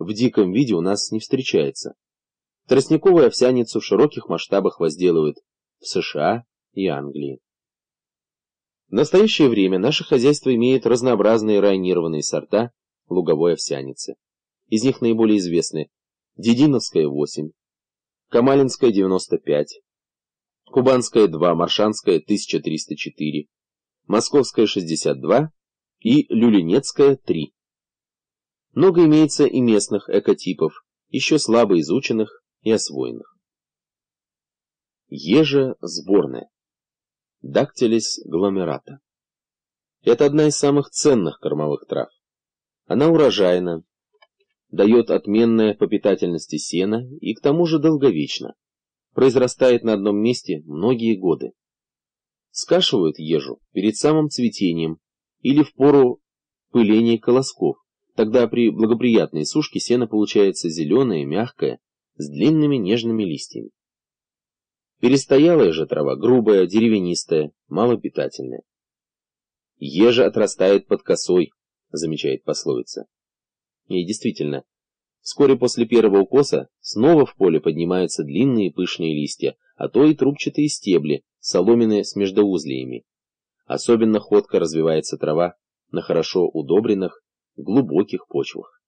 в диком виде у нас не встречается. Тростниковую овсяницу в широких масштабах возделывают в США и Англии. В настоящее время наше хозяйство имеет разнообразные районированные сорта луговой овсяницы. Из них наиболее известны Дединовская 8, Камалинская 95, Кубанская 2, Маршанская 1304, Московская 62 и Люлинецкая 3. Много имеется и местных экотипов, еще слабо изученных и освоенных. Ежа сборная. Дактилис гломерата. Это одна из самых ценных кормовых трав. Она урожайна, дает отменное по питательности сено и к тому же долговечно. Произрастает на одном месте многие годы. Скашивают ежу перед самым цветением или в пору пыления колосков. Тогда при благоприятной сушке сено получается зеленое, мягкое, с длинными нежными листьями. Перестоялая же трава грубая, деревянистая, малопитательная. Ежа отрастает под косой, замечает пословица. И действительно, вскоре после первого укоса снова в поле поднимаются длинные пышные листья, а то и трубчатые стебли, соломенные с междоузлиями. Особенно ходко развивается трава на хорошо удобренных, глубоких почвах.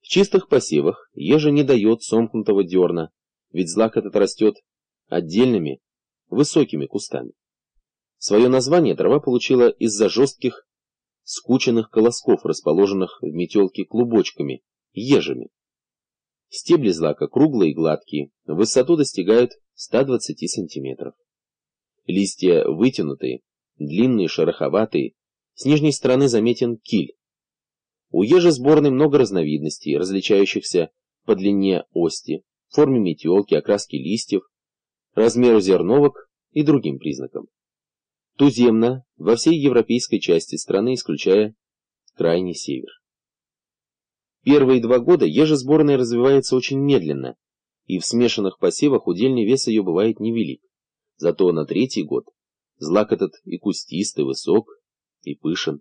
В чистых посевах ежа не дает сомкнутого дерна, ведь злак этот растет отдельными, высокими кустами. Свое название трава получила из-за жестких, скученных колосков, расположенных в метелке клубочками, ежами. Стебли злака круглые и гладкие, в высоту достигают 120 сантиметров. Листья вытянутые, длинные, шероховатые, с нижней стороны заметен киль. У ежи сборной много разновидностей, различающихся по длине ости, форме метелки, окраске листьев, размеру зерновок и другим признакам. Туземно во всей европейской части страны, исключая крайний север. Первые два года ежесборная развивается очень медленно, и в смешанных посевах удельный вес ее бывает невелик. Зато на третий год злак этот и кустистый, высок, и пышен.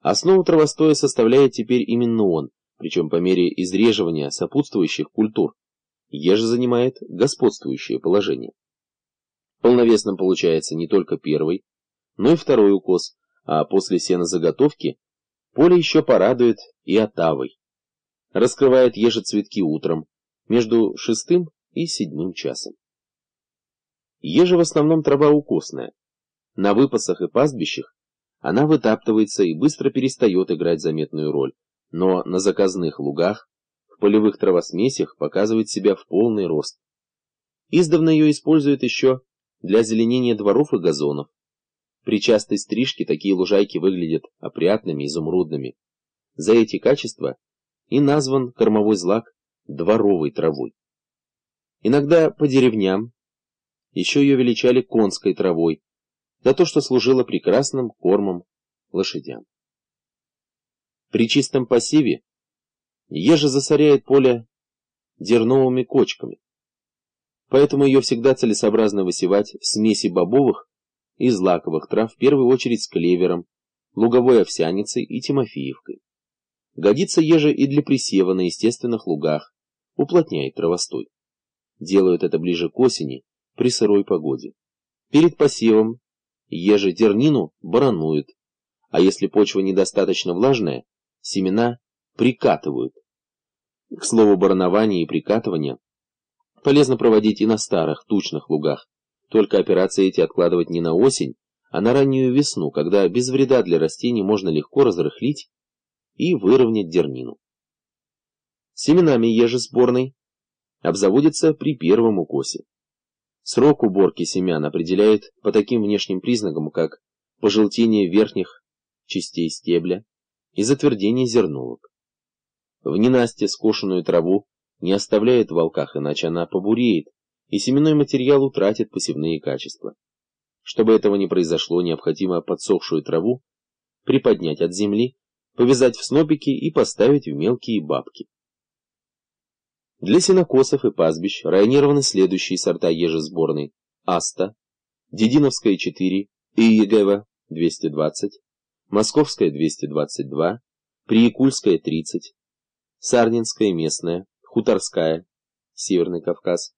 Основу травостоя составляет теперь именно он, причем по мере изреживания сопутствующих культур, еже занимает господствующее положение. Полновесным получается не только первый, но и второй укос, а после сенозаготовки поле еще порадует и отавой. Раскрывает еже цветки утром, между шестым и седьмым часом. Еже в основном трава укосная. На выпасах и пастбищах она вытаптывается и быстро перестает играть заметную роль, но на заказных лугах, в полевых травосмесях показывает себя в полный рост. Издавна ее используют еще для озеленения дворов и газонов. При частой стрижке такие лужайки выглядят опрятными, изумрудными. За эти качества и назван кормовой злак дворовой травой. Иногда по деревням еще ее величали конской травой, за то, что служила прекрасным кормом лошадям. При чистом посеве ежа засоряет поле дерновыми кочками, поэтому ее всегда целесообразно высевать в смеси бобовых и злаковых трав, в первую очередь с клевером, луговой овсяницей и тимофеевкой. Годится ежа и для присева на естественных лугах, уплотняет травостой. Делают это ближе к осени, при сырой погоде. Перед посевом ежедернину барануют, а если почва недостаточно влажная, семена прикатывают. К слову, баранование и прикатывание полезно проводить и на старых, тучных лугах, только операции эти откладывать не на осень, а на раннюю весну, когда без вреда для растений можно легко разрыхлить и выровнять дернину. Семенами ежесборной обзаводится при первом укосе. Срок уборки семян определяет по таким внешним признакам, как пожелтение верхних частей стебля и затвердение зерновок. В ненастье скошенную траву не оставляет в волках, иначе она побуреет, и семенной материал утратит посевные качества. Чтобы этого не произошло, необходимо подсохшую траву приподнять от земли, повязать в снопики и поставить в мелкие бабки. Для сенокосов и пастбищ районированы следующие сорта ежесборной. Аста, Дединовская 4, Иегева 220, Московская 222, Приякульская 30, Сарнинская местная, Хуторская, Северный Кавказ,